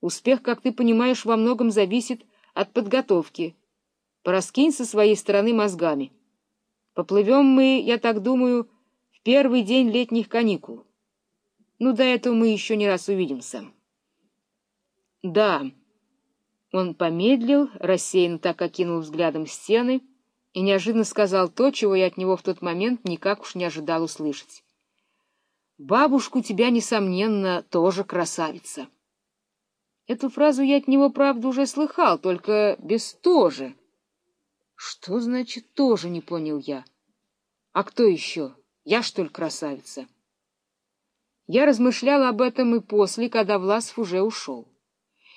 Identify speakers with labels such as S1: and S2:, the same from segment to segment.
S1: Успех, как ты понимаешь, во многом зависит от подготовки. Пораскинь со своей стороны мозгами. Поплывем мы, я так думаю, в первый день летних каникул. Ну, до этого мы еще не раз увидимся. Да. Он помедлил, рассеянно так окинул взглядом стены и неожиданно сказал то, чего я от него в тот момент никак уж не ожидал услышать. «Бабушку тебя, несомненно, тоже красавица». Эту фразу я от него, правда, уже слыхал, только без «тоже». Что значит «тоже», не понял я. А кто еще? Я, что ли, красавица? Я размышлял об этом и после, когда Власов уже ушел.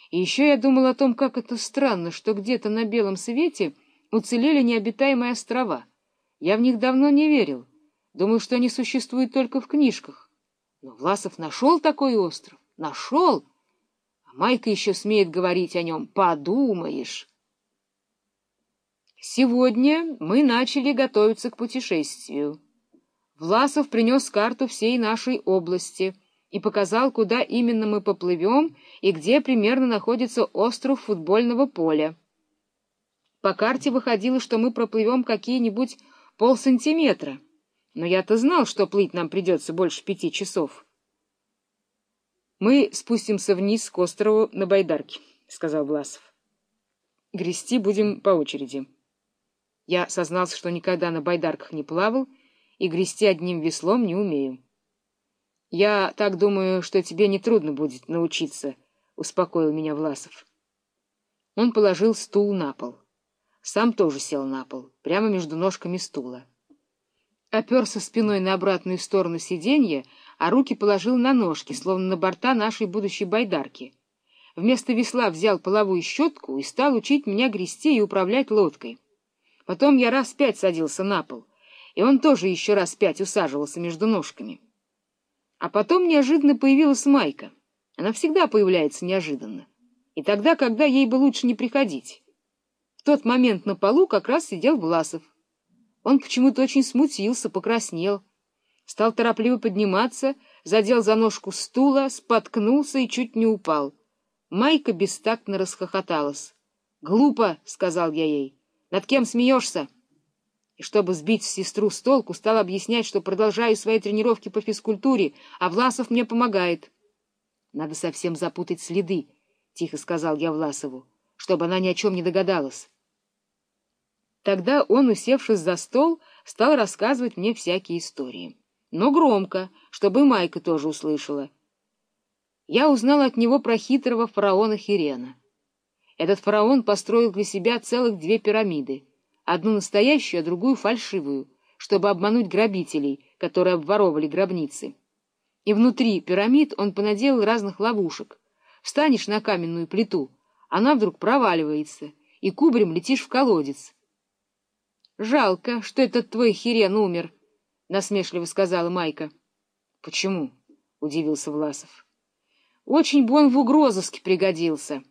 S1: И еще я думал о том, как это странно, что где-то на белом свете уцелели необитаемые острова. Я в них давно не верил. Думал, что они существуют только в книжках. Но Власов нашел такой остров. Нашел. Майка еще смеет говорить о нем. Подумаешь. Сегодня мы начали готовиться к путешествию. Власов принес карту всей нашей области и показал, куда именно мы поплывем и где примерно находится остров футбольного поля. По карте выходило, что мы проплывем какие-нибудь полсантиметра, но я-то знал, что плыть нам придется больше пяти часов. «Мы спустимся вниз к острову на Байдарке», — сказал Власов. «Грести будем по очереди». Я сознался, что никогда на байдарках не плавал, — и грести одним веслом не умею. — Я так думаю, что тебе нетрудно будет научиться, — успокоил меня Власов. Он положил стул на пол. Сам тоже сел на пол, прямо между ножками стула. Оперся спиной на обратную сторону сиденья, а руки положил на ножки, словно на борта нашей будущей байдарки. Вместо весла взял половую щетку и стал учить меня грести и управлять лодкой. Потом я раз пять садился на пол — и он тоже еще раз пять усаживался между ножками. А потом неожиданно появилась Майка. Она всегда появляется неожиданно. И тогда, когда ей бы лучше не приходить. В тот момент на полу как раз сидел Власов. Он почему-то очень смутился, покраснел. Стал торопливо подниматься, задел за ножку стула, споткнулся и чуть не упал. Майка бестактно расхохоталась. «Глупо!» — сказал я ей. «Над кем смеешься?» и, чтобы сбить сестру с толку, стал объяснять, что продолжаю свои тренировки по физкультуре, а Власов мне помогает. — Надо совсем запутать следы, — тихо сказал я Власову, — чтобы она ни о чем не догадалась. Тогда он, усевшись за стол, стал рассказывать мне всякие истории. Но громко, чтобы Майка тоже услышала. Я узнал от него про хитрого фараона Хирена. Этот фараон построил для себя целых две пирамиды — одну настоящую, а другую фальшивую, чтобы обмануть грабителей, которые обворовывали гробницы. И внутри пирамид он понаделал разных ловушек. Встанешь на каменную плиту, она вдруг проваливается, и кубарем летишь в колодец. — Жалко, что этот твой херен умер, — насмешливо сказала Майка. — Почему? — удивился Власов. — Очень бы он в угрозыске пригодился.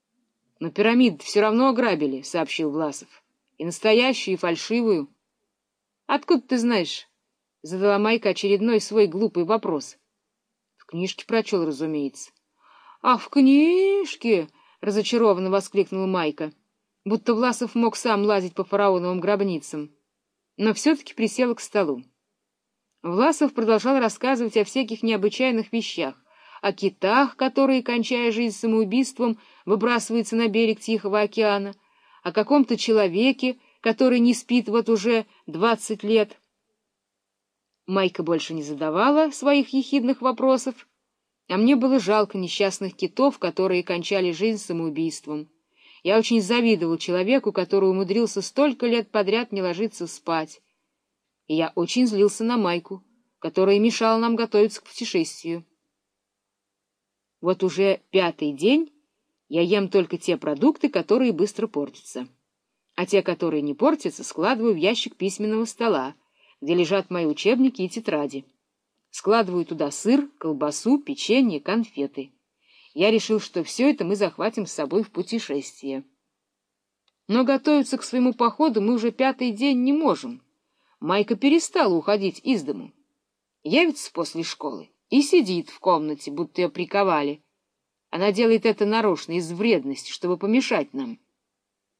S1: — Но пирамид все равно ограбили, — сообщил Власов. — и настоящую, и фальшивую. — Откуда ты знаешь? — задала Майка очередной свой глупый вопрос. — В книжке прочел, разумеется. — Ах, в книжке! — разочарованно воскликнула Майка, будто Власов мог сам лазить по фараоновым гробницам. Но все-таки присела к столу. Власов продолжал рассказывать о всяких необычайных вещах, о китах, которые, кончая жизнь самоубийством, выбрасываются на берег Тихого океана, о каком-то человеке, который не спит вот уже двадцать лет. Майка больше не задавала своих ехидных вопросов, а мне было жалко несчастных китов, которые кончали жизнь самоубийством. Я очень завидовал человеку, который умудрился столько лет подряд не ложиться спать. И я очень злился на Майку, которая мешала нам готовиться к путешествию. Вот уже пятый день я ем только те продукты, которые быстро портятся. А те, которые не портятся, складываю в ящик письменного стола, где лежат мои учебники и тетради. Складываю туда сыр, колбасу, печенье, конфеты. Я решил, что все это мы захватим с собой в путешествие. Но готовиться к своему походу мы уже пятый день не можем. Майка перестала уходить из дому. Явится после школы и сидит в комнате, будто ее приковали Она делает это нарочно, из вредности, чтобы помешать нам.